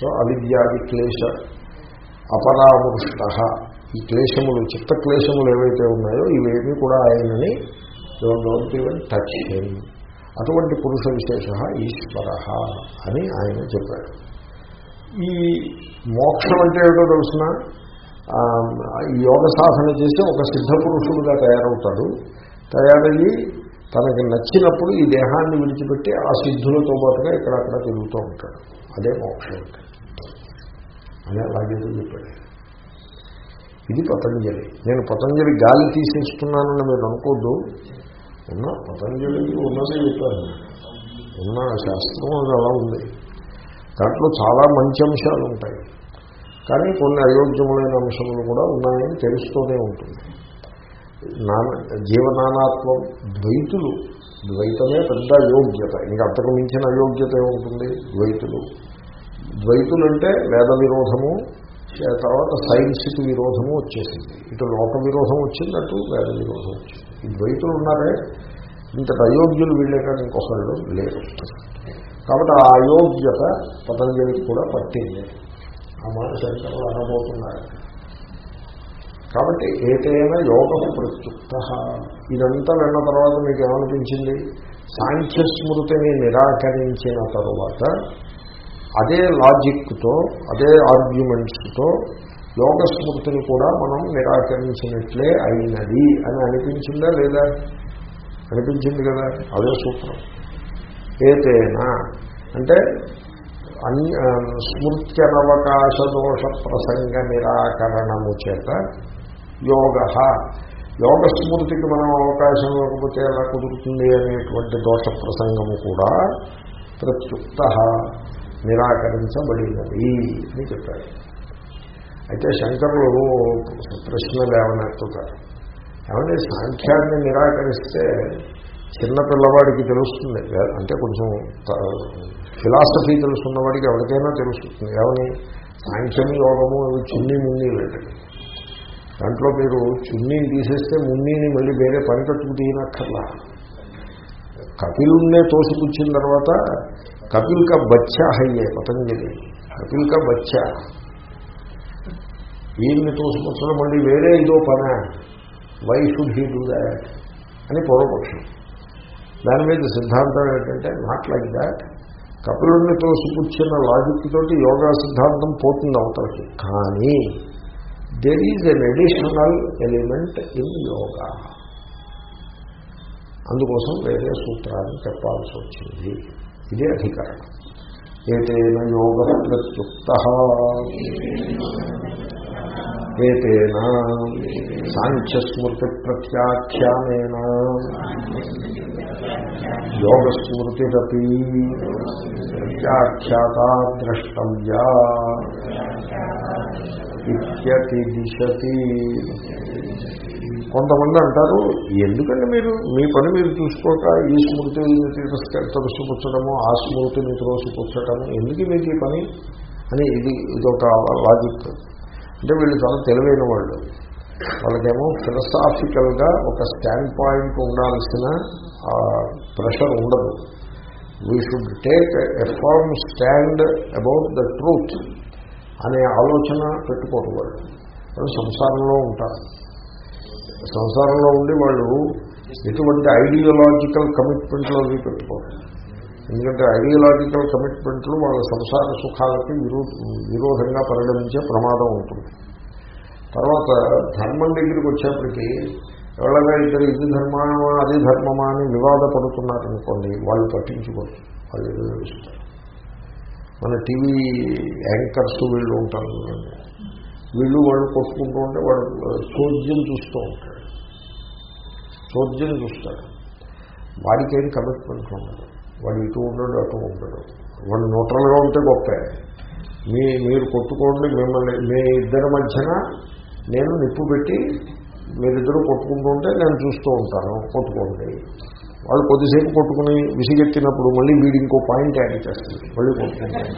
So అవిద్యాది క్లేశ అపరామృష్ట ఈ క్లేశములు చిత్త క్లేశములు ఏవైతే ఉన్నాయో ఇవేమీ కూడా ఆయనని డోంట్ ఈవెన్ టచ్ హిమ్. అటువంటి పురుష విశేష ఈశ్వర అని ఆయన చెప్పాడు. ఈ మోక్షం అంటే ఏమిటో తెలిసిన? యోగ సాధన చేసి ఒక సిద్ధ పురుషుడుగా తయారవుతాడు. తయారయ్యి తనకి నచ్చినప్పుడు ఈ దేహాన్ని విడిచిపెట్టి ఆ సిద్ధులతో పాటుగా ఇక్కడక్కడ తిరుగుతూ ఉంటాడు. అదే మోక్షం అనే అని అలాగేదో చెప్పాడు. ఇది పతంజలి. నేను పతంజలి గాలి తీసేస్తున్నానని మీరు అనుకోద్దు. ఉన్న పతంజలి ఉన్నదే చెప్పాను ఉన్న శాస్త్రం అది అలా ఉంది. దాంట్లో చాలా మంచి అంశాలు ఉంటాయి. కానీ కొన్ని అయోగ్యములైన అంశములు కూడా ఉన్నాయని తెలుస్తూనే ఉంటుంది. నాన జీవనానాత్వం ద్వైతులు. ద్వైతమే పెద్ద అయోగ్యత. ఇంకా అంతకు మించిన అయోగ్యత ఏముంటుంది? ద్వైతులు. ద్వైతులు అంటే వేద విరోధము తర్వాత సైన్స్కి విరోధము వచ్చేసింది. ఇటు లోక విరోధం వచ్చింది అటు వేద విరోధం వచ్చింది. ఈ ద్వైతులు ఉన్నారే? ఇంతటి అయోగ్యులు వీళ్ళే కానీ ఇంకొకళ్ళు లేరు. కాబట్టి ఆ అయోగ్యత పతంజలికి కూడా పట్టింది. ఆ మాట శంకరులు అనబోతున్నారు. కాబట్టి ఏదైనా యోగం ప్రత్యుక్త. ఇదంతా విన్న తర్వాత మీకు ఏమనిపించింది సాంఖ్య స్మృతిని నిరాకరించిన తరువాత అదే లాజిక్తో అదే ఆర్గ్యుమెంట్స్తో యోగ స్మృతిని కూడా మనం నిరాకరించినట్లే అయినది అని అనిపించిందా లేదా? అనిపించింది కదా అదే సూత్రం. ఏతేనా? అంటే అన్య స్మృత్యనవకాశ దోష ప్రసంగ నిరాకరణము చేత యోగ. యోగ స్మృతికి మనం అవకాశం ఇవ్వకపోతే ఎలా కుదురుతుంది అనేటువంటి దోష ప్రసంగము కూడా ప్రత్యుక్త నిరాకరించబడినది అని చెప్పారు. అయితే శంకరులు ప్రశ్న లేవనెత్తుతారు. ఏమంటే సాంఖ్యాన్ని నిరాకరిస్తే చిన్న పిల్లవాడికి తెలుస్తుంది. అంటే కొంచెం ఫిలాసఫీ తెలుసున్నవాడికి ఎవరికైనా తెలుస్తుంది. ఏమని? సాంఖ్యం యోగము చిన్ని చున్నీ మున్నీ లేదు దాంట్లో మీరు చున్నీని తీసేస్తే మున్నీని మళ్ళీ వేరే పని కట్టుకు తీయనక్కర్లా కపిలున్నే తోసిపుచ్చిన తర్వాత కపిల్ కా బచ్చా హయ్యే పతంజలి. కపిల్ కా బచ్చా. వీళ్ళని తోసిపుచ్చడం మళ్ళీ వేరే ఇదో పనా. Why should he do that అని పూర్వపక్షం. దాని మీద సిద్ధాంతం ఏంటంటే నాట్ లైక్ దాట్ కపిలుడిని తోసిపుచ్చిన లాజిక్ తోటి యోగా సిద్ధాంతం పోతుంది అవతలకి. కానీ there is an additional element in yoga అందుకోసం వేరే సూత్రాన్ని చెప్పాల్సి వచ్చింది. ఇదే అధికరణం ఏతేన యోగ ప్రత్యుక్త. ఏతేన సాంఖ్యస్మృతి ప్రత్యాఖ్యానేన. యోగస్మృతిరపి ప్రత్యాఖ్యాత ద్రష్టవ్యా. ఇత్యతి దిశతి కొంతమంది అంటారు ఎందుకంటే మీరు మీ పని మీరు చూసుకోక ఈ స్మృతిని త్రోసిపుచ్చడము ఆ స్మృతిని త్రోసిపుచ్చడము ఎందుకు మీకు ఈ పని? అని ఇది ఇదొక లాజిక్ అంటే వీళ్ళు చాలా తెలివైన వాళ్ళు. వాళ్ళకేమో ఫిలసాఫికల్గా ఒక స్టాండ్ పాయింట్ ఉండాల్సిన ప్రెషర్ ఉండదు. We should take a firm stand about the truth అనే ఆలోచన పెట్టుకోరు వాళ్ళు. వాళ్ళు సంసారంలో ఉంటారు. సంసారంలో ఉండి వాళ్ళు ఎటువంటి ఐడియలాజికల్ కమిట్మెంట్లు అవి పెట్టుకోరు. ఎందుకంటే ఐడియలాజికల్ కమిట్మెంట్లు వాళ్ళ సంసార సుఖాలకి విరోధంగా పరిగణించే ప్రమాదం ఉంటుంది. తర్వాత ధర్మం దగ్గరికి వచ్చేప్పటికీ ఎవరైనా ఇద్దరు ఇది ధర్మమా అది ధర్మమా అని వివాదపడుతున్నారనుకోండి వాళ్ళు పట్టించుకోరు. వాళ్ళు ఏదో మన టీవీ యాంకర్స్ వీళ్ళు ఉంటారు చూడండి. వీళ్ళు వాళ్ళు కొట్టుకుంటూ ఉంటే వాడు చోద్యం చూస్తూ ఉంటాడు. చోద్యం చూస్తాడు. వాడికేం కమిట్మెంట్ ఉండదు. వాడు ఇటు ఉండడు అటు ఉండడు. వాడు న్యూట్రల్గా ఉంటే గొప్ప. మీ మీరు కొట్టుకోండి మిమ్మల్ని మీ ఇద్దరి మధ్యన నేను నిప్పు పెట్టి మీరిద్దరూ కొట్టుకుంటూ ఉంటే నేను చూస్తూ ఉంటాను. కొట్టుకోండి. వాళ్ళు కొద్దిసేపు కొట్టుకుని విసిగెత్తినప్పుడు మళ్ళీ వీడు ఇంకో పాయింట్ యాడ్ చేస్తుంది మళ్ళీ కొట్టుకుంటాడు.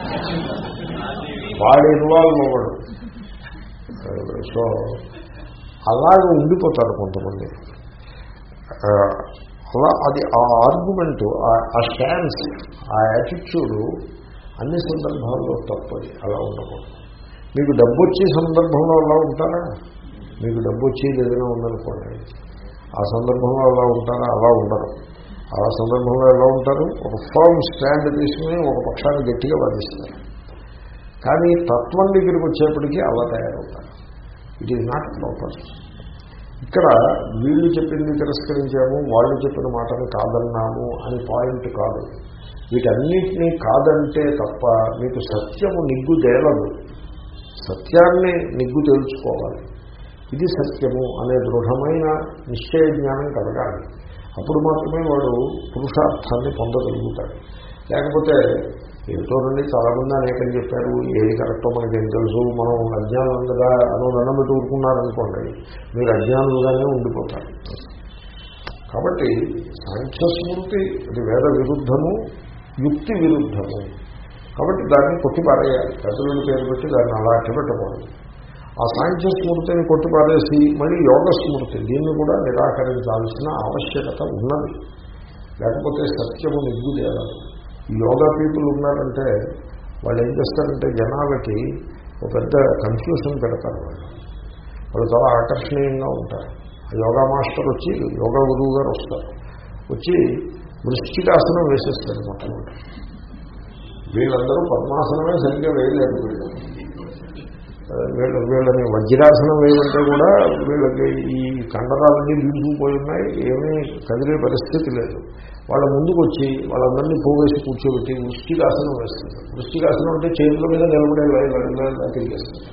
వాడు ఇన్వాల్వ్ అవ్వడు. సో అలాగే ఉండిపోతారు కొంతమంది. అలా అది ఆ ఆర్గ్యుమెంట్ ఆ స్టాన్స్ ఆ యాటిట్యూడు అన్ని సందర్భాల్లో తప్పది అలా ఉండకూడదు. మీకు డబ్బు వచ్చే సందర్భంలో అలా ఉంటారా? మీకు డబ్బు వచ్చేది ఏదైనా ఉందనుకోండి. ఆ సందర్భంలో అలా ఉంటారా? అలా ఉండరు. ఆ సందర్భంలో ఎలా ఉంటారు? ఒక ఫర్మ్ స్టాండ్ తీసుకుని ఒక పక్షాన్ని గట్టిగా వాదిస్తారు కానీ తత్వం దగ్గరికి వచ్చేప్పటికీ అలా తయారవుతారు. ఇట్ ఈజ్ నాట్ ప్రాపర్ ఇక్కడ వీళ్ళు చెప్పింది తిరస్కరించాము వాళ్ళు చెప్పిన మాటను కాదన్నాము అని పాయింట్ కాదు. వీటన్నిటినీ కాదంటే తప్ప మీకు సత్యము నిగ్గు తేలదు. సత్యాన్ని నిగ్గు తెలుసుకోవాలి ఇది సత్యము అనే దృఢమైన నిశ్చయ జ్ఞానం కలగాలి. అప్పుడు మాత్రమే వాడు పురుషార్థాన్ని పొందగలుగుతాడు. లేకపోతే ఏమిటోనండి చాలామంది అనేకం చెప్పారు ఏది కరెక్టో మనకి ఏం తెలుసు మనం అజ్ఞానంగా అనో దండం పెట్టి ఊరుకున్నారనుకోండి మీరు అజ్ఞానులుగానే ఉండిపోతారు. కాబట్టి సాంఖ్యస్మృతి అది వేద విరుద్ధము యుక్తి విరుద్ధము. కాబట్టి దాన్ని కొట్టిపారేయాలి. పెద్దలను పేరు పెట్టి దాన్ని అలా అట్టబెట్టకూడదు. ఆ సాంఖ్య స్మృతిని కొట్టిపారేసి మళ్ళీ యోగ స్మృతి దీన్ని కూడా నిరాకరించాల్సిన ఆవశ్యకత ఉన్నది. లేకపోతే సత్యము నిగ్గుదేరాలి యోగా పీపుల్ ఉన్నారంటే వాళ్ళు ఏం చేస్తారంటే జనాలకి ఒక పెద్ద కన్ఫ్యూషన్ పెడతారు వాళ్ళు. వాళ్ళు చాలా ఆకర్షణీయంగా ఉంటారు. ఆ యోగా మాస్టర్ వచ్చి యోగా గురువు గారు వస్తారు. వచ్చి వృష్టికాసనం వేసేస్తారు మొట్టమొదటి వీళ్ళందరూ పద్మాసనమే సరిగ్గా వేయలేరు వీళ్ళు వీళ్ళ వీళ్ళని వజ్రాసనం వేయమంటే కూడా వీళ్ళకి ఈ కండరాలన్నీ వీడుకుపోయి ఉన్నాయి ఏమీ కదిలే పరిస్థితి లేదు. వాళ్ళ ముందుకు వచ్చి వాళ్ళందరినీ పోగేసి కూర్చోబెట్టి వృష్టికాసనం వేస్తుంది వృష్టికాసనం అంటే చేతుల మీద నిలబడే తిరిగేస్తుంది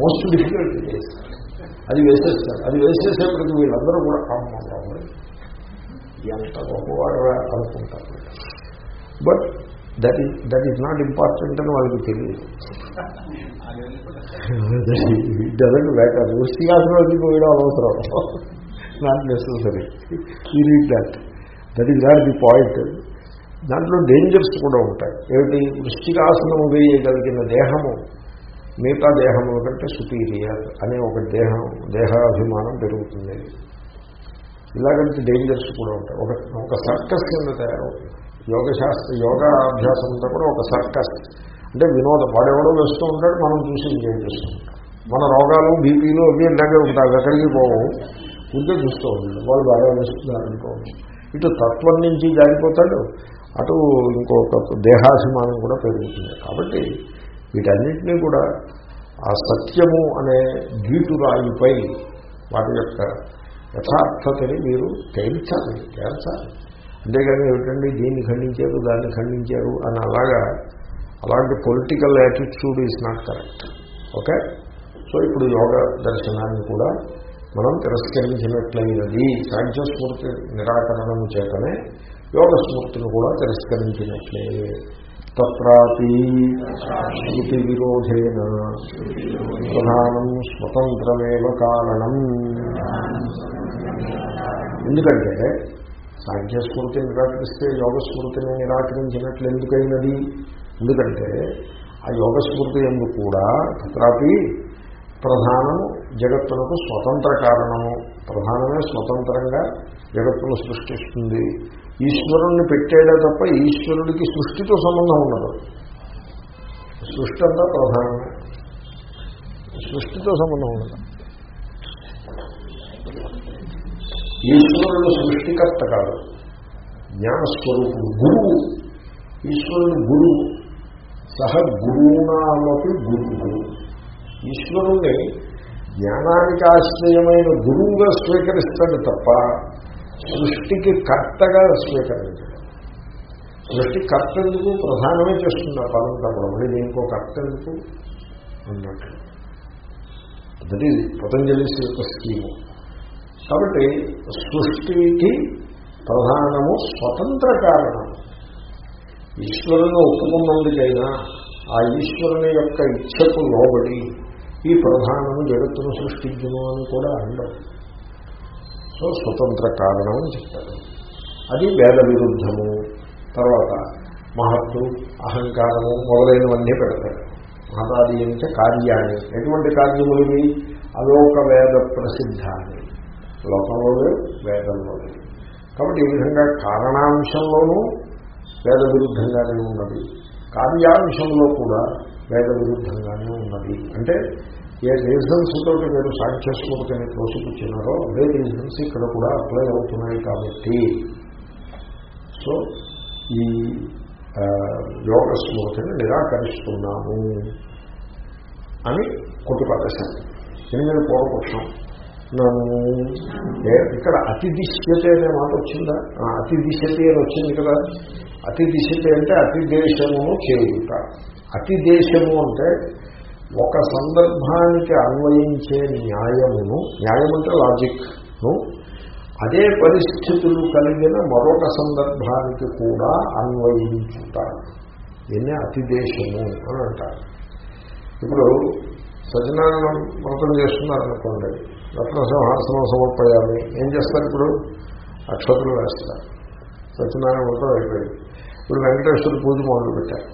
మోస్ట్ డిఫికల్ట్ అది వేసేస్తారు. అది వేసేసేప్పటికి వీళ్ళందరూ కూడా అమ్మ ఎంత గొప్పవాడు అనుకుంటారు. But that is that is not important అని వాళ్ళకి తెలియదు. డజంట్ మ్యాటర్ పోయడం అవసరం. నాట్ నెసరీ ఈ read that that is not the point దాంట్లో డేంజర్స్ కూడా ఉంటాయి. ఏమిటి? వృష్టికాసనం వేయగలిగిన దేహము మిగతా దేహముల కంటే సుపీరియర్ అనే ఒక దేహం దేహాభిమానం పెరుగుతుంది. ఇలాగంటే డేంజర్స్ కూడా ఉంటాయి. ఒక ఒక సర్కస్ కింద తయారవుతుంది. యోగశాస్త్ర యోగా అభ్యాసం అంతా కూడా ఒక సర్కస్. అంటే వినోదం వాడెవడో వేస్తూ ఉంటాడు మనం చూసి ఎంజాయ్ చేస్తూ. మన రోగాలు బీపీలు అవి ఇలాగే ఉంటాయి ఎక్కడికి పోవు ఉంటే చూస్తూ ఉంటాడు. వాళ్ళు బాగా వేస్తున్నారు అనుకోవచ్చు. ఇటు తత్వం నుంచి జారిపోతాడు అటు ఇంకొక దేహాభిమానం కూడా పెరుగుతుంది. కాబట్టి వీటన్నింటినీ కూడా ఆ సత్యము అనే గీటురాయిపై వాటి యొక్క యథార్థతని మీరు తేల్చాలి తేల్చాలి. అంతేగాని ఏమిటండి దీన్ని ఖండించారు దాన్ని ఖండించారు అని అలాగా అలాంటి political attitude is not correct okay so ఇప్పుడు యోగ దర్శనాన్ని కూడా మనం తిరస్కరించినట్లయినది సాంఖ్య నిరాకరణము చేతనే యోగ స్మృతిని కూడా తిరస్కరించినట్లే. తత్రాపి శృతి విరోధేన ప్రధానం స్వతంత్రమేవ కారణం. ఎందుకంటే సాంఖ్యస్మృతిని నిరాకరిస్తే యోగస్మృతిని నిరాకరించినట్లు ఎందుకైనది? ఎందుకంటే ఆ యోగ ఎందు కూడా తత్రాపి ప్రధానము జగత్తులకు స్వతంత్ర కారణము. ప్రధానమే స్వతంత్రంగా జగత్తును సృష్టిస్తుంది. ఈశ్వరుణ్ణి పెట్టేదే తప్ప ఈశ్వరుడికి సృష్టితో సంబంధం ఉండదు. సృష్టి అంతా ప్రధానమే. సృష్టితో సంబంధం ఉండదు. ఈశ్వరుడు సృష్టికర్త కాదు. జ్ఞానస్వరూపుడు గురువు. ఈశ్వరుడు గురువు. సహ గురువునామపి గురువు. ఈశ్వరుణ్ణి జ్ఞానానికి ఆశ్రయమైన గురువుగా స్వీకరిస్తాడు తప్ప సృష్టికి కర్తగా స్వీకరించాడు. సృష్టి కర్త ఎందుకు? ప్రధానమే చేస్తుంది ఆ పదం కూడా మళ్ళీ దీనికో కర్త ఎందుకు? అన్నట్టు. దట్ ఈజ్ పతంజలి యొక్క స్కీము కాబట్టి సృష్టికి ప్రధానము స్వతంత్ర కారణం. ఈశ్వరుని ఒప్పుకున్నందుకైనా ఆ ఈశ్వరుని యొక్క ఇచ్చకు లోబడి ఈ ప్రధానము జగత్తును సృష్టించును అని కూడా అండవు సో స్వతంత్ర కారణం అని చెప్తారు. అది వేద విరుద్ధము తర్వాత మహత్తు అహంకారము మొదలైనవన్నీ పెడతారు. మహతాది అంటే కార్యాన్ని. ఎటువంటి కార్యములు? ఇవి అలోక వేద ప్రసిద్ధాన్ని. లోకంలో వేదంలో కాబట్టి ఈ విధంగా కారణాంశంలోనూ వేద విరుద్ధంగానే ఉన్నది. కార్యాంశంలో కూడా వేద విరుద్ధంగానే ఉన్నది. అంటే ఏ రీజన్స్ తోటి మీరు సాంఖ్యస్మృతిని తోసిపుచ్చినారో అదే రీజన్స్ ఇక్కడ కూడా అప్లై అవుతున్నాయి కాబట్టి. సో ఈ యోగ స్మృతిని నిరాకరిస్తున్నాము అని కొట్టుపడేశాను ఎనిమిది పూర్వపక్షం నను ఇక్కడ అతి దిశ్యతే అనే మాట వచ్చిందా? ఆ, అతి దిశ్యతే అని వచ్చింది కదా. అతి దిశ్యతే అంటే అతి దేశమును చేయుట. అతి దేశము అంటే ఒక సందర్భానికి అన్వయించే న్యాయమును న్యాయం అంటే లాజిక్ను అదే పరిస్థితులు కలిగిన మరొక సందర్భానికి కూడా అన్వయించుతారు దీన్ని అతి దేశము అని అంటారు. ఇప్పుడు సత్యనారాయణ వ్రతం చేస్తున్నారనుకోండి. రత్నసింహాసనం సమర్పయాలి ఏం చేస్తారు ఇప్పుడు? అక్షతులు వేస్తారు. సత్యనారాయణ వ్రతం అయిపోయింది. ఇప్పుడు వెంకటేశ్వర పూజ మొదలు పెట్టారు.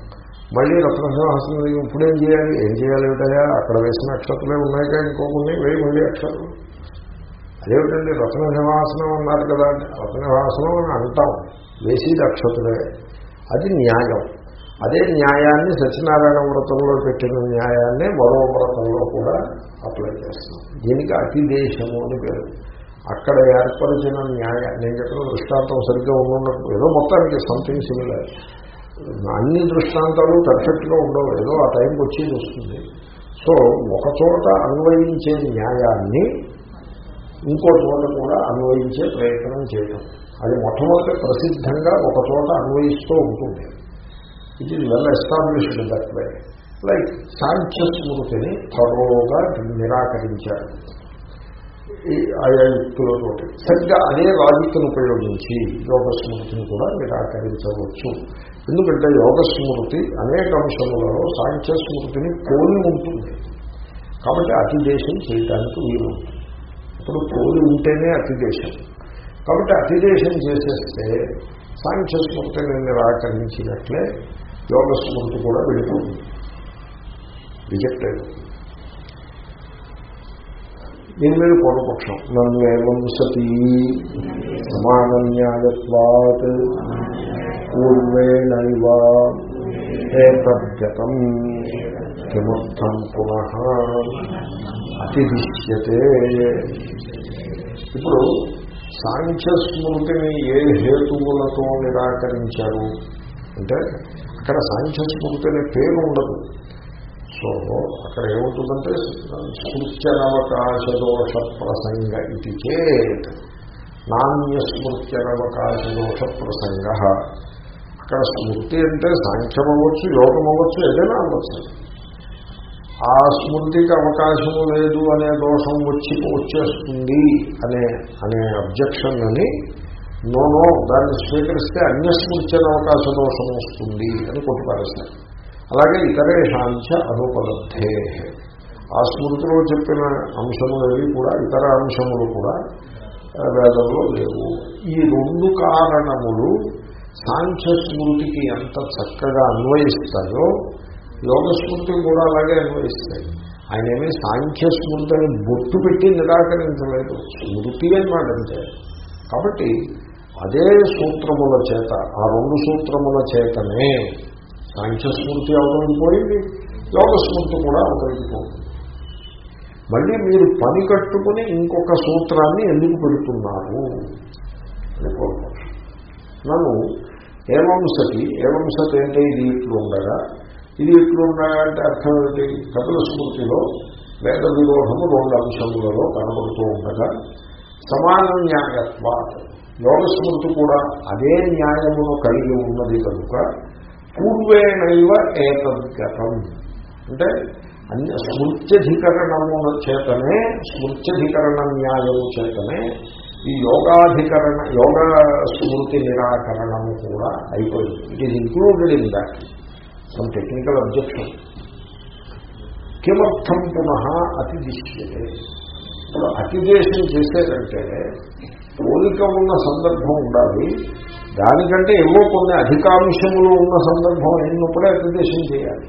మళ్ళీ రత్నసింహాసనం ఇప్పుడేం చేయాలి? ఏం చేయాలి ఏమిటయా అక్కడ వేసిన అక్షతలే ఉన్నాయిగా ఇంకో కొన్ని. వేయి మళ్ళీ అక్షతలు. అదేమిటండి? రత్న సింహాసనం అన్నారు కదా. రత్న అని అంటాం. వేసేది అక్షతులే. అది న్యాయం. అదే న్యాయాన్ని సత్యనారాయణ వ్రతంలో పెట్టిన న్యాయాన్ని మరో వ్రతంలో కూడా అప్లై చేస్తాం దీనికి అతిదేశము అని పేరు. అక్కడ ఏర్పరిచిన న్యాయ నేను చెప్పిన దృష్టాంతం సరిగ్గా ఉన్నట్టు ఏదో మొత్తానికి సంథింగ్ సిమిలర్ అన్ని దృష్టాంతాలు పర్ఫెక్ట్గా ఉండవు. ఏదో ఆ టైంకి వచ్చేది వస్తుంది. సో ఒక చోట అన్వయించే న్యాయాన్ని ఇంకో చోట కూడా అన్వయించే ప్రయత్నం చేయటం. అది మొట్టమొదటి ప్రసిద్ధంగా ఒక చోట అన్వయిస్తూ ఉంటుంది. It is well established that way like Sankhya స్మృతిని త్వరగా నిరాకరించారు. ఈ ఆయా యుక్తులతోటి సరిగ్గా అదే లాజిక్ను ఉపయోగించి యోగ స్మృతిని కూడా నిరాకరించవచ్చు. ఎందుకంటే యోగ స్మృతి అనేక అంశములలో సాంఖ్య స్మృతిని పోలి ఉంటుంది. కాబట్టి అతిదేశం చేయడానికి వీలు ఇప్పుడు పోలి ఉంటేనే అతిదేశం. కాబట్టి అతిదేశం చేసేస్తే సాంఖ్య స్మృతిని నిరాకరించినట్లే యోగ స్మృతి కూడా వెళ్ళిపోతుంది రిజెక్ట్ అయిపోతుంది దీని మీద పూర్వపక్షం. నన్నేవం సతీ సమానన్యాయత్వాత్ పూర్వేణైవ ఏతద్గతం కిమర్థం పునః అతిదిశ్యతే. ఇప్పుడు సాంఖ్య స్మృతిని ఏ హేతువులతో నిరాకరించారు? అంటే అక్కడ సాంఖ్య స్మృతి అనే పేరు ఉండదు. సో అక్కడ ఏమవుతుందంటే స్మృత్యనవకాశ దోష ప్రసంగ ఇది చేత్. నాణ్యస్మృత్యనవకాశ దోష ప్రసంగ అక్కడ స్మృతి అంటే సాంఖ్యం అవ్వచ్చు యోగం అవ్వచ్చు ఏదైనా అవ్వచ్చు. ఆ స్మృతికి అవకాశము లేదు అనే దోషం వచ్చి వచ్చేస్తుంది అనే అనే అబ్జెక్షన్ అని నోనో దాన్ని స్వీకరిస్తే అన్యస్మృత్యన అవకాశ దోషం వస్తుంది అని కొట్టుపారేస్తారు. అలాగే ఇతరేషాంశ అనుపలబ్ధే. ఆ స్మృతిలో చెప్పిన అంశములవి కూడా ఇతర అంశములు కూడా వేదంలో లేవు. ఈ రెండు కారణములు సాంఖ్య స్మృతికి ఎంత చక్కగా అన్వయిస్తాయో యోగ స్మృతి కూడా అలాగే అన్వయిస్తాయి. ఆయన ఏమీ సాంఖ్య స్మృతిని బొట్టు పెట్టి నిరాకరించలేదు. స్మృతి అన్నమాట అంతే. కాబట్టి అదే సూత్రముల చేత ఆ రెండు సూత్రముల చేతనే సాంఖ్యస్మృతి అవతలిపోయింది యోగ స్మృతి కూడా అవతలిపోతుంది మళ్ళీ మీరు పని కట్టుకుని ఇంకొక సూత్రాన్ని ఎందుకు పెడుతున్నారు? అని కోరుకోవచ్చు నన్ను ఏవం సతి ఏవం సతి అంటే ఇది ఇట్లు ఉండగా ఇది ఇట్లు ఉండగా అంటే అర్థం ఏంటి కపిల స్మృతిలో వేద విరోధము రెండు అంశములలో కనబడుతూ ఉండగా సమాన న్యాయత్వ యోగ స్మృతి కూడా అదే న్యాయమును కలిగి ఉన్నది కనుక పూర్వేణైవ ఏతద్గతం అంటే అన్య స్మృత్యధికరణము చేతనే స్మృత్యధికరణ న్యాయము చేతనే ఈ యోగాధికరణ యోగ స్మృతి నిరాకరణము కూడా అయిపోయింది. It is included in that some technical objection కిమర్థం పునః అతిదిశ్యతే. ఇప్పుడు అతిదేశం చేసేదంటే పోలిక ఉన్న సందర్భం ఉండాలి. దానికంటే ఏవో కొన్ని అధికాంశములు ఉన్న సందర్భం అయినప్పుడే అతిదేశం చేయాలి.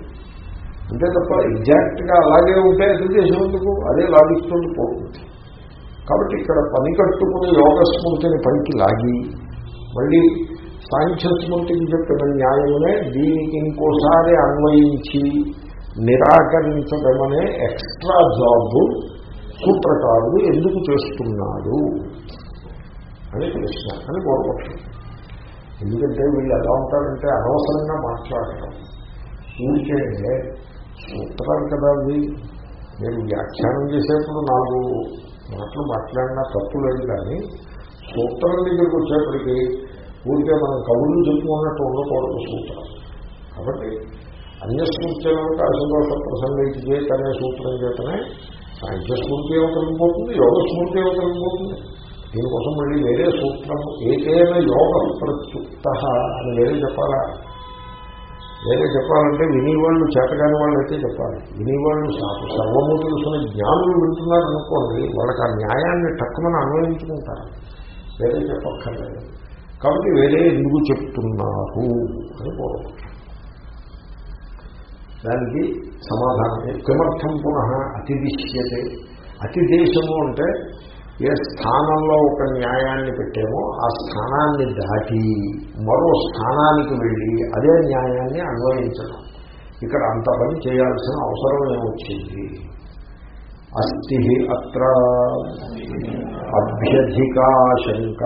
అంతే తప్ప ఎగ్జాక్ట్గా అలాగే ఉంటే అతిదేశం ఎందుకు? అదే లాజిక్తో పోతుంది. కాబట్టి ఇక్కడ పని కట్టుకుని యోగ స్మృతిని పైకి లాగి మళ్ళీ సాంఖ్యస్మృతికి చెప్పిన న్యాయమునే దీనికి ఇంకోసారి అన్వయించి నిరాకరించడమనే ఎక్స్ట్రా జాబ్ సూత్రకారుడు ఎందుకు చేస్తున్నాడు? అని ప్రశ్న అని కోరుకుంటున్నాను. ఎందుకంటే వీళ్ళు ఎలా ఉంటారంటే అనవసరంగా మాట్లాడటం. ఊరికే సూత్రాలు కదా అవి. నేను వ్యాఖ్యానం చేసేప్పుడు నాలుగు మాటలు మాట్లాడినా తప్పు లేదు కానీ సూత్రం దగ్గరికి వచ్చేప్పటికీ ఊరికే మనం కవులు చెప్పుకున్నట్టు ఉండకూడదు సూత్రం. కాబట్టి అన్యస్మృత్యంలో అసదోష ప్రసంగైకి చేత అనే సూత్రం చేతనే సాంఖ్య స్మృతి ఏమకలిగిపోతుంది యోగ స్మృతి పోతుంది. దీనికోసం మళ్ళీ వేరే సూత్రం ఏదైనా యోగ ప్రత్యుక్త అని వేరే చెప్పాలా? వేరే చెప్పాలంటే వినివాళ్ళు చేతగాని వాళ్ళు అయితే చెప్పాలి. వినివాళ్ళు సర్వము తెలుసుకున్న జ్ఞానులు వింటున్నారు అనుకోండి వాళ్ళకి ఆ న్యాయాన్ని తక్కువని అన్వయించుకుంటారు. వేరే చెప్పక్కర్లేదు. కాబట్టి వేరే ఎందుకు చెప్తున్నారు అని కోరుకుంటారు దానికి సమాధానం కిమర్థం పునః అతిదిశ్యతే. అతిదేశము అంటే ఏ స్థానంలో ఒక న్యాయాన్ని పెట్టామో ఆ స్థానాన్ని దాటి మరో స్థానానికి వెళ్ళి అదే న్యాయాన్ని అన్వయించడం. ఇక్కడ అంత పని చేయాల్సిన అవసరం ఏమొచ్చింది? అస్థి అత్ర అభ్యధికాశంక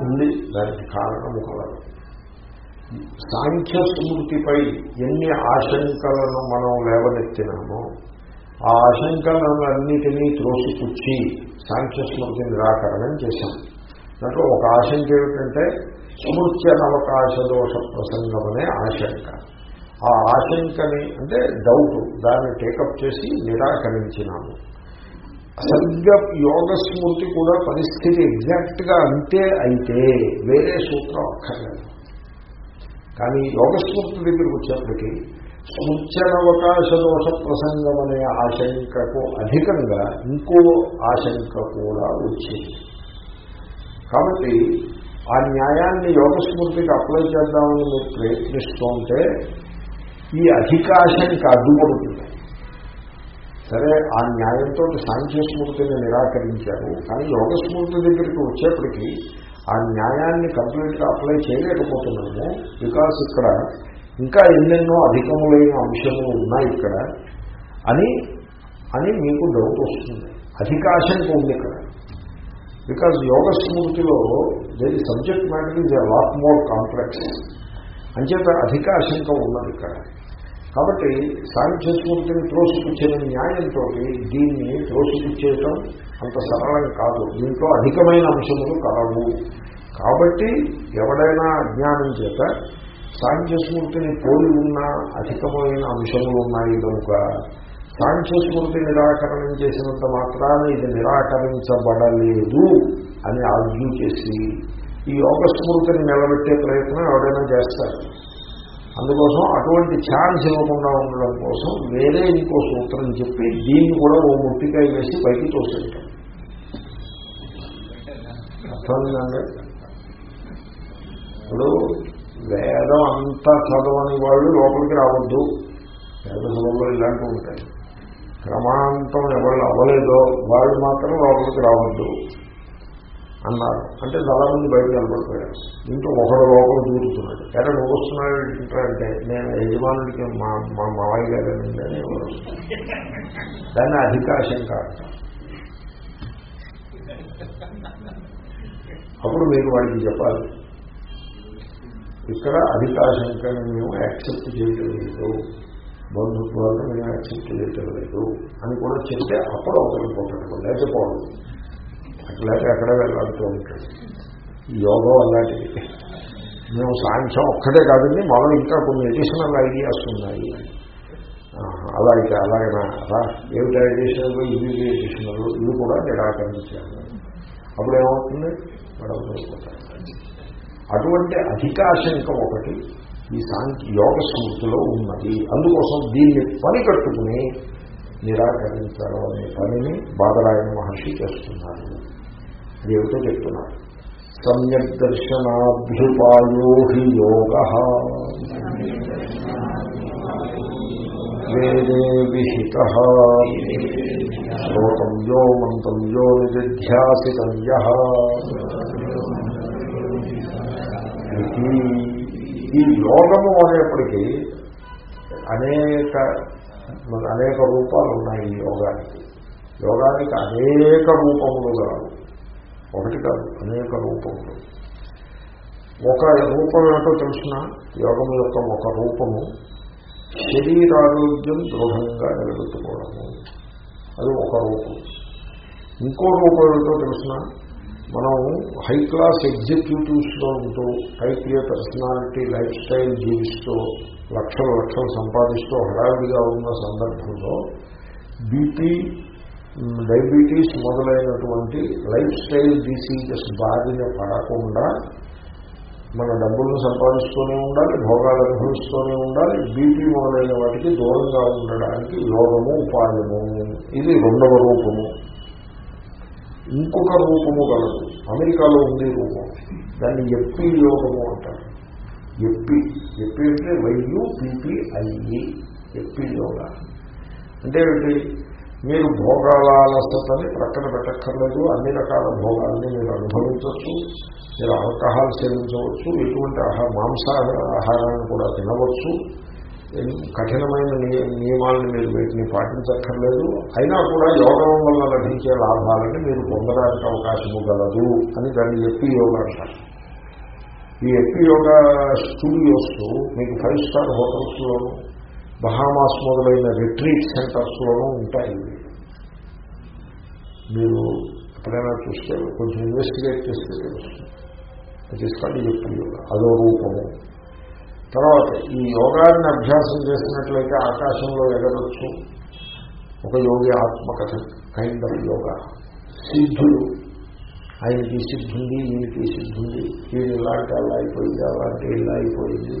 ఉంది. దానికి కారణము కలదు సాంఖ్య స్మృతిపై ఎన్ని ఆశంకలను మనం లేవనెత్తినామో ఆ ఆశంకలన్నిటినీ త్రోసిపుచ్చి సాంఖ్యస్మృతి నిరాకరణం చేశాం. దాంట్లో ఒక ఆశంక ఏమిటంటే స్మృత్యనవకాశ దోష ప్రసంగం అనే ఆశంక. ఆ ఆశంకని అంటే డౌట్ దాన్ని టేకప్ చేసి నిరాకరించినాము. సరిగ్గా యోగ స్మృతి కూడా పరిస్థితి ఎగ్జాక్ట్గా అంతే అయితే వేరే సూత్రం అక్కర్లేదు. కానీ యోగ స్మృతి దగ్గరికి వచ్చేప్పటికీ సూచనవకాశ దోష ప్రసంగం అనే ఆశంకకు అధికంగా ఇంకో ఆశంక కూడా వచ్చింది. కాబట్టి ఆ న్యాయాన్ని యోగస్మృతికి అప్లై చేద్దామని మీరు ప్రయత్నిస్తుంటే ఈ అధికాశంక అడ్డుపడుతుంది. సరే ఆ న్యాయంతో సాంఖ్యస్మృతిని నిరాకరించారు కానీ యోగస్మృతి దగ్గరికి వచ్చేప్పటికీ ఆ న్యాయాన్ని కంప్లీట్గా అప్లై చేయలేకపోతున్నాము బికాస్ ఇక్కడ ఇంకా ఎన్నెన్నో అధికములైన అంశములు ఉన్నాయి ఇక్కడ. అని అని మీకు డౌట్ వస్తుంది. అధికాశంగా ఉంది ఇక్కడ. బికాజ్ యోగ స్మృతిలో దేని subject matter is a lot more complex అంచేత ఆశంకం ఉన్నది ఇక్కడ. కాబట్టి సాంఖ్య స్మృతిని త్రోసిపుచ్చిన న్యాయంతో దీన్ని త్రోసిపుచ్చేయటం అంత సరళం కాదు. దీంట్లో అధికమైన అంశములు కలవు. కాబట్టి ఎవడైనా అజ్ఞానం చేత సాంఖ్యస్మృతిని పోలి ఉన్న అధికమైన అంశములు ఉన్నాయి కనుక సాంఖ్యస్మృతి నిరాకరణం చేసినంత మాత్రాన ఇది నిరాకరించబడలేదు అని ఆర్గ్యూ చేసి ఈ యోగ స్మృతిని నిలబెట్టే ప్రయత్నం ఎవరైనా చేస్తారు. అందుకోసం అటువంటి ఛాన్స్ ఇవ్వకుండా ఉండడం కోసం వేరే ఇంకో సూత్రం చెప్పి దీన్ని కూడా ఓ ముట్టికాయ వేసి పైకి తోసేయటం అర్థమైందండి. ఇప్పుడు వేదం అంతా చదవని వాళ్ళు లోపలికి రావద్దు. వేద సభలో ఇలాంటివి ఉంటాయి. క్రమాంతం ఎవరు అవ్వలేదో వాళ్ళు మాత్రం లోపలికి రావద్దు అన్నారు. అంటే చాలా మంది బయటకు నిలబడిపోయారు దీంట్లో ఒకడు లోపల దూరుతున్నాడు. ఎక్కడ నువ్వు వస్తున్నాడు అంటే నేను యజమానుడికి మా మా మావయ్య గారేనండి అని ఎవరు దాన్ని అధికాశం కాదు. అప్పుడు మీరు వాడికి చెప్పాలి. ఇక్కడ అధికాశంకని మేము యాక్సెప్ట్ చేయటం లేదు. బంధుత్వాలను మేము యాక్సెప్ట్ చేయటం లేదు అని కూడా చెప్తే అప్పుడు అవతలిపోతాడు లేకపోవడం అట్లాగే అక్కడ వెళ్ళాడుతూ ఉంటాడు యోగం అలాంటిది. మేము సాంఖ్యం ఒక్కటే కాదండి మనం ఇంకా కొన్ని అడిషనల్ ఐడియాస్ ఉన్నాయి. అలా అయితే రా ఏమిటి అడిషనల్ ఇవి అడిషనల్ ఇవి కూడా నిరాకరించాను అప్పుడు ఏమవుతుంది? గొడవపోతారు అటువంటి అధికాశంక ఒకటి ఈ సాంఖ్య యోగ సంస్థలో ఉన్నది. అందుకోసం దీన్ని పని కట్టుకుని నిరాకరించడం అనే పనిని బాదరాయణ మహర్షి చేస్తున్నారు. అదేమిటో చెప్తున్నారు. సమ్యక్ దర్శనాభ్యుపాయో హి యోగ. వేదే విహిత. శ్రోతవ్యో మంతవ్యో నిధ్యాసితవ్య ఇది ఈ యోగము అనేప్పటికీ అనేక అనేక రూపాలు ఉన్నాయి యోగానికి. యోగానికి అనేక రూపములు గలవు. ఒకటి కాదు అనేక రూపములు. ఒక రూపం ఏమిటో తెలిసిన యోగం యొక్క ఒక రూపము శరీరారోగ్యం దృఢంగా నిలబెట్టుకోవడము. అది ఒక రూపం. ఇంకో రూపం ఏమిటో తెలిసిన మనం హై క్లాస్ ఎగ్జిక్యూటివ్స్లో ఉంటూ type A personality lifestyle జీవిస్తూ లక్షలు లక్షలు సంపాదిస్తూ హడావిడిగా ఉన్న సందర్భంలో బీపీ డయాబెటీస్ మొదలైనటువంటి లైఫ్ స్టైల్ డిసీజెస్ బారిన పడకుండా మన డబ్బులను సంపాదిస్తూనే ఉండాలి భోగాలు అనుభవిస్తూనే ఉండాలి బీపీ మొదలైన వాటికి దూరంగా ఉండడానికి యోగము ఉపాయము. ఇది రెండవ రూపము. ఇంకొక రూపము కలదు. అమెరికాలో ఉంది రూపం. దాన్ని ఎప్పి యోగము అంటారు. ఎప్పి. ఎప్పి అంటే వైయు పిపిఐఈ ఎప్పి యోగ అంటే ఏమిటి? మీరు భోగాలసతని ప్రక్కన పెట్టక్కర్లేదు. అన్ని రకాల భోగాల్ని మీరు అనుభవించవచ్చు. మీరు ఆల్కహాల్ సేవించవచ్చు. ఎటువంటి ఆహార మాంసాహార ఆహారాన్ని కూడా తినవచ్చు. కఠినమైన నియమాలను మీరు వీటిని పాటించక్కర్లేదు. అయినా కూడా యోగం వల్ల లభించే లాభాలని మీరు పొందడానికి అవకాశము గలదు అని దాన్ని ఎప్పి యోగా అంటారు. ఈ ఎప్పి యోగా స్టూడియోస్ మీకు ఫైవ్ స్టార్ హోటల్స్లోనూ బహామాస్ మొదలైన రిట్రీట్ సెంటర్స్లోనూ ఉంటాయి. మీరు ఎప్పుడైనా చూస్తే కొంచెం ఇన్వెస్టిగేట్ చేస్తే తెలుస్తుంది. తీసుకోండి ఎప్పి యోగా. అదో రూపము. తర్వాత ఈ యోగాన్ని అభ్యాసం చేసినట్లయితే ఆకాశంలో ఎగరొచ్చు. ఒక యోగి ఆత్మకథ కైండ్ ఆఫ్ యోగా. సిద్ధులు ఆయనకి సిద్ధుంది ఈయనకి సిద్ధుంది. ఈయన ఇలాంటి అలా అయిపోయింది అలాంటి ఇలా అయిపోయింది.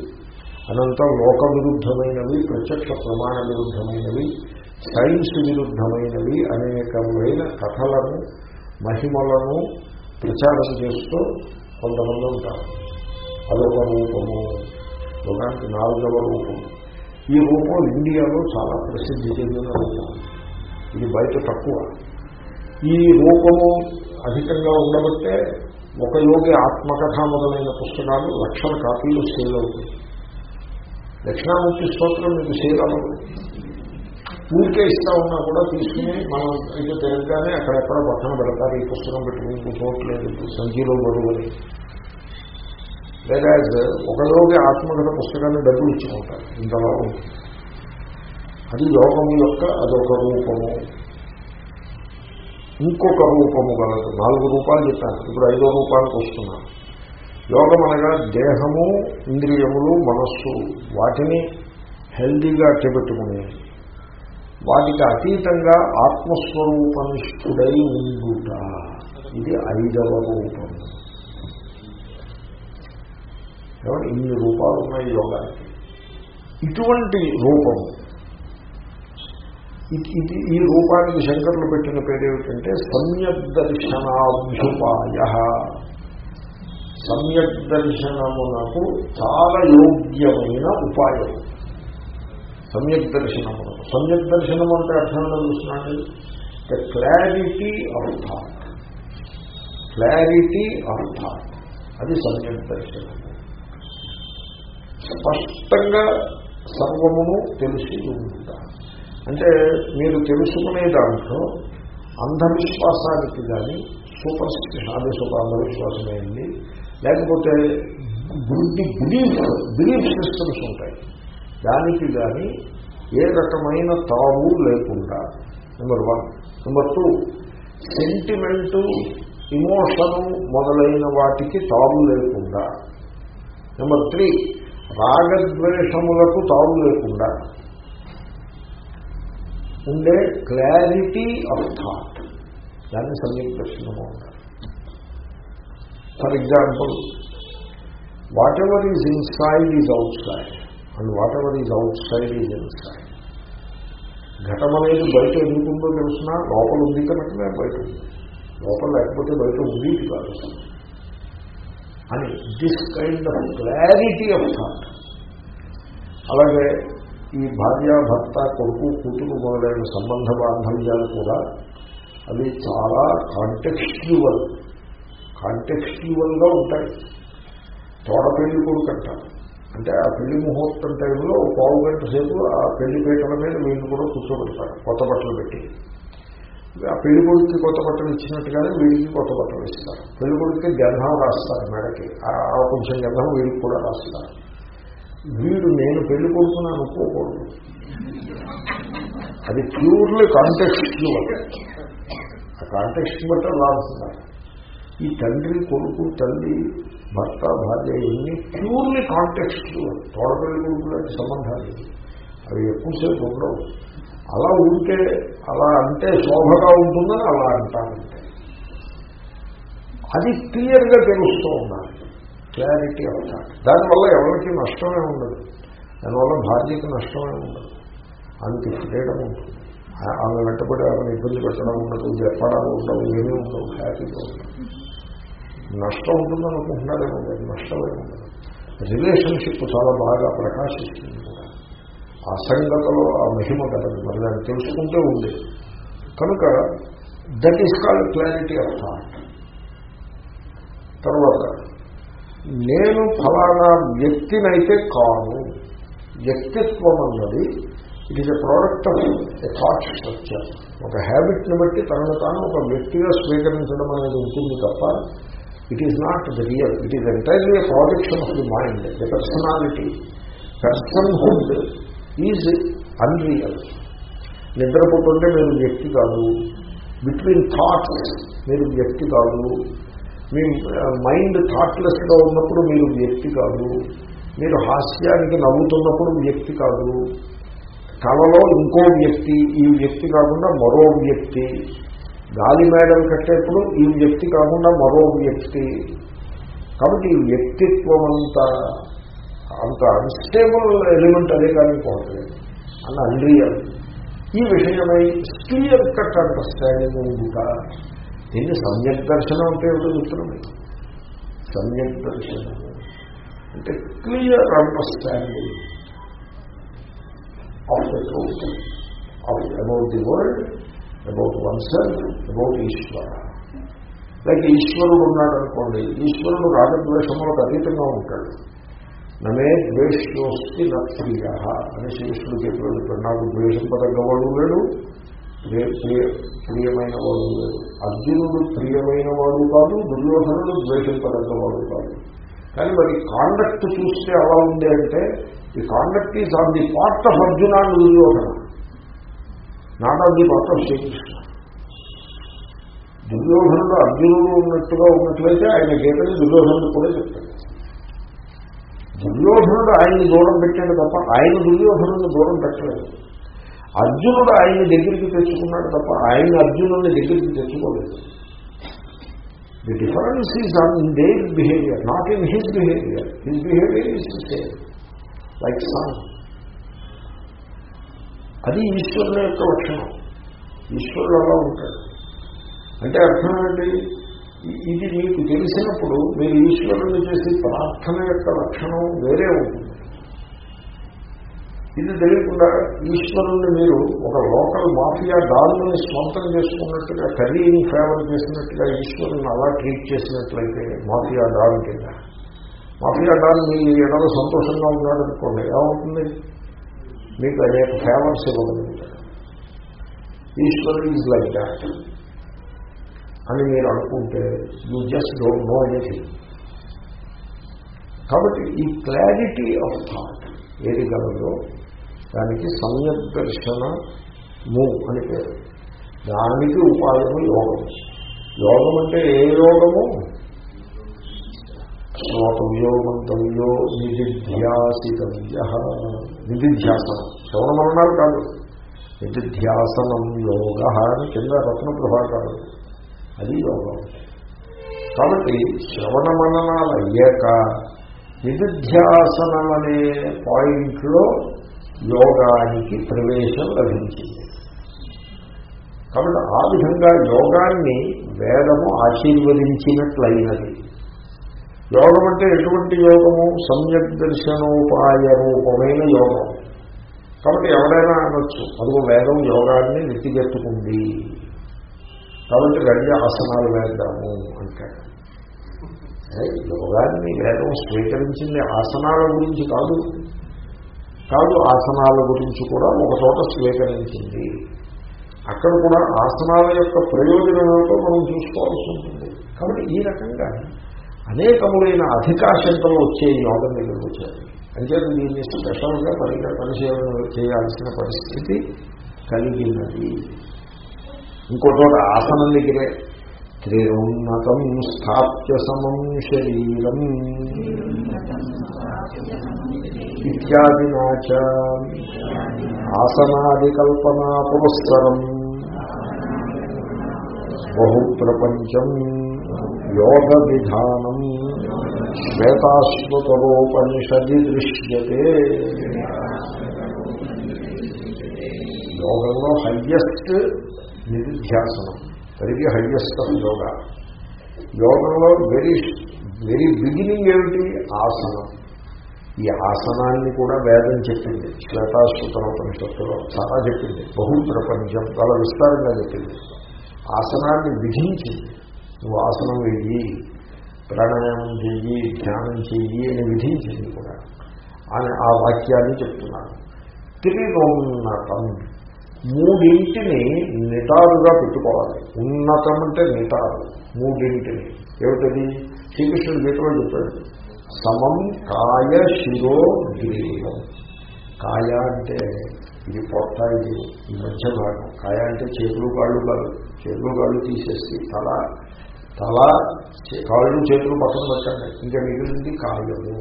అనంతరం లోక విరుద్ధమైనవి ప్రత్యక్ష ప్రమాణ విరుద్ధమైనవి సైన్స్ విరుద్ధమైనవి అనేకమైన కథలను మహిమలను ప్రచారం చేస్తూ కొంతమంది ఉంటారు. అదొక రూపము. యోగానికి నాలుగవ రూపం. ఈ రూపం ఇండియాలో చాలా ప్రసిద్ధి చెందిన రూపం. ఇది బయట తక్కువ. ఈ రూపము అధికంగా ఉండబట్టే ఒక యోగి ఆత్మకథ మొదలైన పుస్తకాలు లక్షల కాపీలు సేల్ అవుతాయి. దక్షిణామూర్తి స్తోత్రం మీకు సేల్ అవ్వదు. ఊరికే ఇస్తా ఉన్నా కూడా తీసుకుని మనం అయితే తెలియగానే అక్కడెక్కడ పక్కన పెడతారు. ఈ పుస్తకం పెట్టుకుని కూర్చోవట్లేదు సంచిలో బరువుని లేదా ఒక యోగి ఆత్మకథ పుస్తకాన్ని డబ్బులు ఇచ్చుకుంటారు. ఇంతలో అది యోగము యొక్క అదొక రూపము. ఇంకొక రూపము కలదు నాలుగు రూపాయలు చెప్పాను. ఇప్పుడు ఐదో రూపానికి వస్తున్నాను. యోగం అనగా దేహము ఇంద్రియములు మనస్సు. వాటిని హెల్దీగా అట్టబెట్టుకుని వాటికి అతీతంగా ఆత్మస్వరూపనిష్ఠుడై ఉండుట. ఇది ఐదవ రూపము. ఏమంటే ఇన్ని రూపాలు ఉన్నాయి యోగానికి ఇటువంటి రూపము ఇది ఈ రూపానికి శంకర్లు పెట్టిన పేరు ఏమిటంటే సమ్యక్ దర్శనాభ్యుపాయ సమ్యక్ దర్శనమునకు చాలా యోగ్యమైన ఉపాయం. సమ్యక్ దర్శనమునకు సమ్యక్ దర్శనం అంటే అర్థం చూస్తున్నాండి? The clarity of thought clarity of thought అది సమ్యక్ దర్శనము స్పష్టంగా సర్వమును తెలిసి ఉంట అంటే మీరు తెలుసుకునే దాంట్లో అంధవిశ్వాసానికి కానీ సూపర్ స్టిషన్ అదే సూపర్ అంధవిశ్వాసమైంది లేకపోతే గుడ్డి బిలీఫ్ బిలీఫ్ సిస్టమ్స్ ఉంటాయి. దానికి కానీ ఏ రకమైన తావు లేకుండా number one. Number two sentiment emotion మొదలైన వాటికి తావు లేకుండా. నెంబర్ త్రీ రాగద్వేషములకు తావు లేకుండా ఉండే క్లారిటీ ఆఫ్ థాట్ దాన్ని సంయుక్త దర్శనము for example whatever is inside is outside and whatever is outside is inside ఘటం అనేది బయట ఎందుకుందో తెలిసినా లోపల ఉంది కనుకనే బయట ఉంది. లోపల లేకపోతే బయట ఉంది కాదు. అని this kind of clarity of thought అలాగే ఈ భార్య భర్త కొడుకు కూతురు మొదలైన సంబంధ బాంధవ్యాలు కూడా అవి చాలా కాంటెక్స్చువల్ కాంటెక్స్చువల్గా ఉంటాయి. తోడ పెళ్ళి కొడుకు అంటారు అంటే ఆ పెళ్ళి ముహూర్తం టైంలో ఒక పావు గంట సేపు ఆ పెళ్ళి పీటల మీద వీళ్ళు కూడా కూర్చోబెడతారు కొత్త బట్టలు పెట్టి. ఆ పెళ్ళి కొడుకుకి కొత్త బట్టలు ఇచ్చినట్టుగానే వీడికి కొత్త బట్టలు ఇస్తారు. పెళ్ళి కొడుకుకి గంధం రాస్తారు మెడకి. ఆ కొంచెం గంధం వీడికి కూడా రాస్తారు. వీడు నేను పెళ్ళి కొడుకుని అనుకోకూడదు. అది ప్యూర్లీ కాంటెక్స్చువల్ ఆ కాంటెక్స్ట్ బట్టి రాస్తున్నారు ఈ తండ్రి కొడుకు తల్లి భర్త భార్య ఇవన్నీ ప్యూర్లీ కాంటెక్స్చువల్ తోడపల్లి కొడుకు లాంటి సంబంధాలు అవి ఎక్కువసేపు ఉండవు. అలా ఉంటే అలా అంటే శోభగా ఉంటుందని అలా అంటామంటే అది క్లియర్గా తెలుస్తూ ఉండాలి. క్లారిటీ అవుతాడు దానివల్ల ఎవరికి నష్టమే ఉండదు. దానివల్ల భార్యకి నష్టమే ఉండదు. ఆమెకి ఫ్రీడమ్ ఉంటుంది. ఆ- ఆమె వెంటబడి ఆమెను ఇబ్బంది పెట్టడం ఉండదు చెప్పడం ఉండవు ఏమీ ఉండవు హ్యాపీగా ఉండదు. నష్టం ఉంటుందని అనుకుంటున్నారేమో నష్టమే ఉండదు. రిలేషన్షిప్ చాలా బాగా ప్రకాశిస్తుంది. ఆ సంగతలో ఆ మహిమ కలదు మరి దాన్ని తెలుసుకుంటూ ఉంది. కనుక that is called clarity of thought తర్వాత నేను ఫలానా వ్యక్తినైతే కాను. వ్యక్తిత్వం అన్నది it is a product of a thought structure ఒక హ్యాబిట్ని బట్టి తనను తాను ఒక వ్యక్తిగా స్వీకరించడం అనేది ఉంటుంది తప్ప it is not the real it is entirely a projection of the mind the personality personhood is unreal నిద్రపోతుంటే మీరు వ్యక్తి కాదు. బిట్వీన్ థాట్స్ మీరు వ్యక్తి కాదు. మీ మైండ్ థాట్లెస్గా ఉన్నప్పుడు మీరు వ్యక్తి కాదు. మీరు హాస్యానికి నవ్వుతున్నప్పుడు వ్యక్తి కాదు. కళలో ఇంకో వ్యక్తి ఈ వ్యక్తి కాకుండా మరో వ్యక్తి. గాలి మేడలు కట్టేప్పుడు ఈ వ్యక్తి కాకుండా మరో వ్యక్తి. కాబట్టి ఈ వ్యక్తిత్వం అంతా అంత అన్స్టేబుల్ ఎలిమెంట్ అదే కానీ పోవట్లేదు అన్న అన్రియల్ ఈ విషయమై క్లియర్ కట్ అండర్స్టాండింగ్ ఉందిట దీన్ని సమ్యక్ దర్శనం అంటే ఏమిటో చెప్తున్నాం మీకు సమ్యక్ దర్శనం. అంటే clear understanding of the truth of about the world about oneself about Ishwara like ఈశ్వరుడు ఉన్నాడు అనుకోండి. ఈశ్వరుడు రాగద్వేషములకు అతీతంగా ఉంటాడు. నమే ద్వేష్యోస్తి నప్రియ అని శ్రీకృష్ణుడు చెప్పాడు. ఇక్కడ నాకు ద్వేషింపదగ్గవాడు లేడు ప్రియ- ప్రియమైన వాడు లేడు. అర్జునుడు ప్రియమైన వాడు కాదు దుర్యోధనుడు ద్వేషింపదగ్గవాడు కాదు. కానీ మరి కాండక్ట్ చూస్తే ఎలా ఉంది అంటే ఈ conduct is on the part of Arjuna and Duryodhana not on the part of Srikrishna. దుర్యోధనుడు అర్జునుడు ఉన్నట్టుగా ఉన్నట్లయితే ఆయన గీతని దుర్యోధనుడు కూడా చెప్తాడు. దుర్యోధనుడు ఆయన్ని దూరం పెట్టాడు తప్ప ఆయన దుర్యోధనుడిని దూరం పెట్టలేదు. అర్జునుడు ఆయన్ని దగ్గరికి తెచ్చుకున్నాడు తప్ప ఆయన అర్జునుడిని దగ్గరికి తెచ్చుకోలేదు. The difference is on in their behaviour not in his behaviour his behaviour is same like sun అది ఈశ్వరుని యొక్క లక్షణం. ఈశ్వరుడు అలా ఉంటాడు. అంటే అర్థం ఏంటి? ఇ- ఇది మీకు తెలిసినప్పుడు మీరు ఈశ్వరుని చేసే ప్రార్థన యొక్క లక్షణం వేరే ఉంటుంది. ఇది తెలియకుండా ఈశ్వరుణ్ణి మీరు ఒక లోకల్ మాఫియా డాల్ని స్వంతం చేసుకున్నట్టుగా కర్రీని ఫేవర్ చేసినట్టుగా ఈశ్వరుని అలా ట్రీట్ చేసినట్లయితే మాఫియా డాల్ కింద. మాఫియా డాల్ మీ ఎడలో సంతోషంగా ఉన్నాడు అనుకోండి ఏమవుతుంది? మీకు అనేక ఫేవర్స్ ఇవ్వగలుగుతారు. ఈశ్వరుడు ఈజ్ లైక్ దాట్ అని మీరు అనుకుంటే you just don't know anything కాబట్టి ఈ క్లారిటీ ఆఫ్ థాట్ ఏది గలదో దానికి సమ్యక్ దర్శనము అని పేరు. దానికి ఉపాయము యోగము. యోగం అంటే ఏ యోగము? శ్రోతవ్యో మంతవ్యో నిధిధ్యాసితవ్య. నిధిధ్యాసనం. శ్రవణ మరణాలు కాదు. నిధిధ్యాసనం యోగ అని కింద రత్న ప్రభాకారం అది యోగం. కాబట్టి శ్రవణ మననాలు అయ్యాక నిధిధ్యాసనం అనే పాయింట్లో యోగానికి ప్రవేశం లభించింది. కాబట్టి ఆ విధంగా యోగాన్ని వేదము ఆశీర్వదించినట్లయినది. యోగం అంటే ఎటువంటి యోగము? సమ్యక్ దర్శనోపాయ రూపమైన యోగం. కాబట్టి ఎవరైనా అనొచ్చు అదిగో వేదం యోగాన్ని నెత్తిగెత్తుకుంది కాబట్టి రెండు ఆసనాలు వేద్దాము అంటాడు. యోగాన్ని వేదం స్వీకరించింది ఆసనాల గురించి కాదు. కాదు ఆసనాల గురించి కూడా ఒక చోట స్వీకరించింది. అక్కడ కూడా ఆసనాల యొక్క ప్రయోజనం ఏమిటో మనం చూసుకోవాల్సి ఉంటుంది. కాబట్టి ఈ రకంగా అనేకములైన అధికాశంకలు వచ్చే యోగం దగ్గరకు వచ్చాయి. అంచేత దీన్ని స్పెషల్గా పరిగా పరిశీలన చేయాల్సిన పరిస్థితి కలిగినది. ఇంకో చోట ఆసనం దగ్గరే త్రిరున్నతం స్థాప్య సమం శరీరం. ఇత్యాదినాచ ఆసనాదికల్పనా పురస్సరం బహు ప్రపంచం యోగ విధానం శ్వేతాశ్వతరోపనిషది దృశ్యతే. యోగంలో హయ్యెస్ట్ నిధిధ్యాసనం వెరీ హయ్యెస్ట్ ఆఫ్ యోగా. యోగంలో వెరీ వెరీ బిగినింగ్ ఏమిటి? ఆసనం. ఈ ఆసనాన్ని కూడా వేదం చెప్పింది. శ్వేతాశ్వతరోపనిషత్తులో చాలా చెప్పింది. బహు ప్రపంచం చాలా విస్తారంగా చెప్పింది. ఆసనాన్ని విధించింది. నువ్వు ఆసనం వెయ్యి ప్రాణాయామం చెయ్యి ధ్యానం చెయ్యి అని విధించింది కూడా. అని ఆ వాక్యాన్ని చెప్తున్నాను. త్రిరోన్నతం మూడింటిని నిటారుగా పెట్టుకోవాలి. ఉన్నతం అంటే నిటారు. మూడింటిని. ఏమిటది? శ్రీకృష్ణుడు గీతలో చెప్పాడు సమం కాయ శిరో గ్రీవం కాయ అంటే ఇది పొట్ట ఇది ఈ మధ్య భాగం. కాయ అంటే చేతులు కాళ్ళు కాదు. చేతులు కాళ్ళు తీసేసి తల తల చే- కాళ్ళు చేతులు పక్కన పెట్టండి. ఇంకా మిగిలింది కాయము.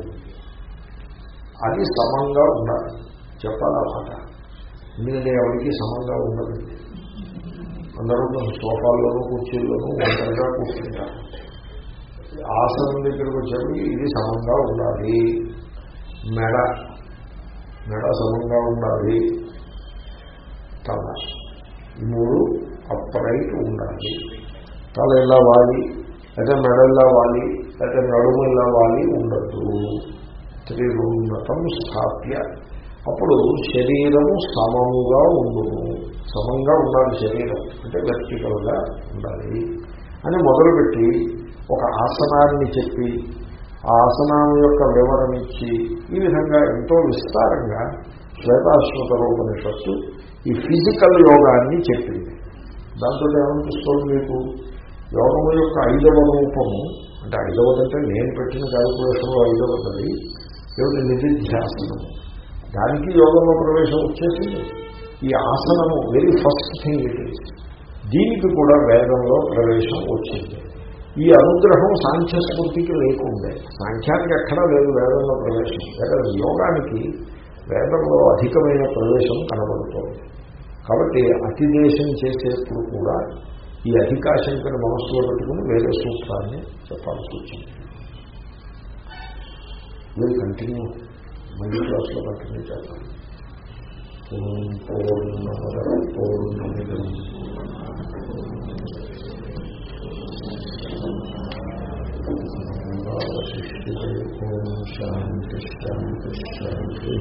అది సమంగా ఉండాలి. చెప్పాలన్నమాట. ఎందుకంటే ఎవరికి సమంగా ఉండదు. అందరూ సోఫాల్లోనూ కుర్చీల్లోనూ ఒంటరిగా కూర్చుంటారు. ఆసనం దగ్గరకు వచ్చేప్పటికి ఇది సమంగా ఉండాలి. మెడ మెడ సమంగా ఉండాలి. తల మూడు అప్రైట్ ఉండాలి. తల ఎలా వాలి లేదా మెడ ఎలా వాలి లేదా నడుము ఎలా వాలి ఉండద్దు త్రిగుణతం స్థాప్య అప్పుడు శరీరము సమముగా ఉండును. సమంగా ఉండాలి శరీరం. అంటే వెర్టికల్గా ఉండాలి. అని మొదలుపెట్టి ఒక ఆసనాన్ని చెప్పి ఆ ఆసనం యొక్క వివరణ ఇచ్చి ఈ విధంగా ఎంతో విస్తారంగా శ్వేతాశ్వత రూపనిషత్తు ఈ ఫిజికల్ యోగాన్ని చెప్పింది. దాంతో ఏమనిపిస్తుంది మీకు? యోగము యొక్క ఐదవ రూపము అంటే ఐదవదంటే నేను పెట్టిన క్యాల్కులేషన్లో ఐదవది ఏమిటి? నిధిధ్యాసనము. దానికి యోగంలో ప్రవేశం వచ్చేసింది ఈ ఆసనము very first thing it is దీనికి కూడా వేదంలో ప్రవేశం వచ్చింది. ఈ అనుగ్రహం సాంఖ్య లేకుండే. సాంఖ్యానికి ఎక్కడా లేదు వేదంలో ప్రవేశం. లేదా యోగానికి వేదంలో అధికమైన ప్రవేశం కనబడుతోంది. కాబట్టి అతిదేశం చేసేప్పుడు కూడా ఈ అధికాశంకని మనస్సులో పెట్టుకుని వేరే సూత్రాన్ని చెప్పాల్సి వచ్చింది. మీరు కంటిన్యూ మళ్ళీ క్లాస్లో కంటిన్యూ చేస్తాం ఓం పూర్ణమద పూర్ణమిదం ఓం శాంతి శాంతి శాంతి